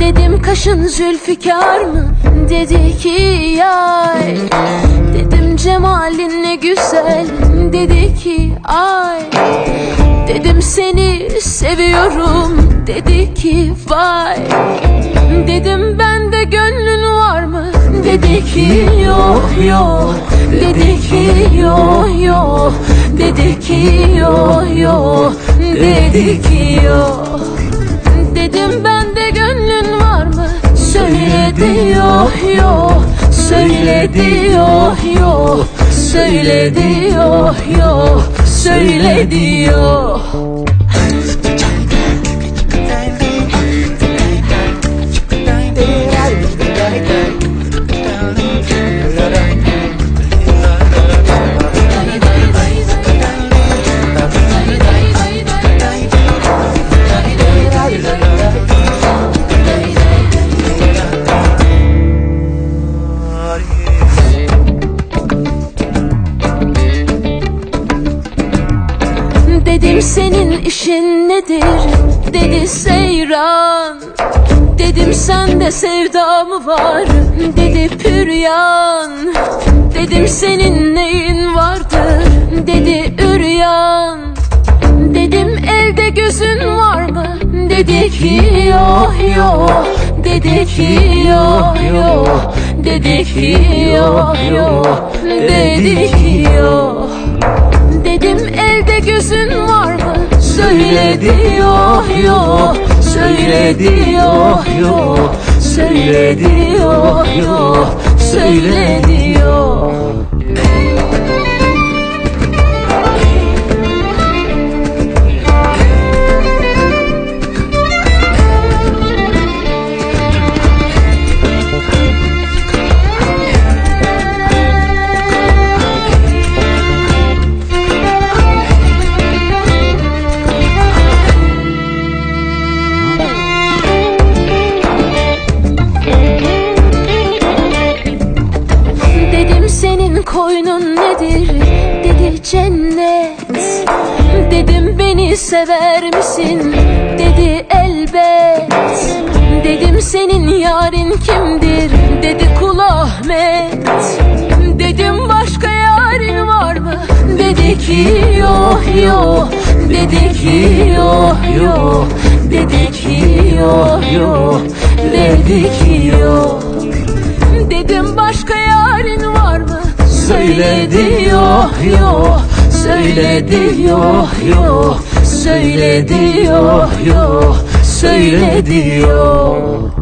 Dedim kaşın zülfikar mı? Dedi ki yay Dedim cemalin ne güzel. Dedi ki ay. Dedim seni seviyorum. Dedi ki vay. Dedim bende gönlün var mı? Dedi ki yok yok. Dedi ki yok yok. Dedi ki yok yok. Dedi ki yok. Dedim bende gönlün var mı? Söyledi yok yok. Söyledi yok yok. Söyledi yok yok. Söyledi yok Dedim senin işin nedir? Dedi seyran Dedim sende sevda mı var? Dedi püryan Dedim senin neyin vardır? Dedi üryan Dedim elde gözün var mı? Dedi ki yok yok Dedi ki yok yok Dedi ki yok yok Dedi ki yok Söyledi yok yok Söyledi yok yok Söyledi yok yok Söyledi yok koynun nedir? Dedi cennet Dedim beni sever misin? Dedi elbet Dedim senin yarın kimdir? Dedi kul Ahmet Dedim başka yarın var mı? Dedi ki yok yok Dedi ki yok yok Dedi ki yok yok Dedi ki yok Söyledi yok yok. Söyledi yok yok. Söyledi yok yok. Söyledi yok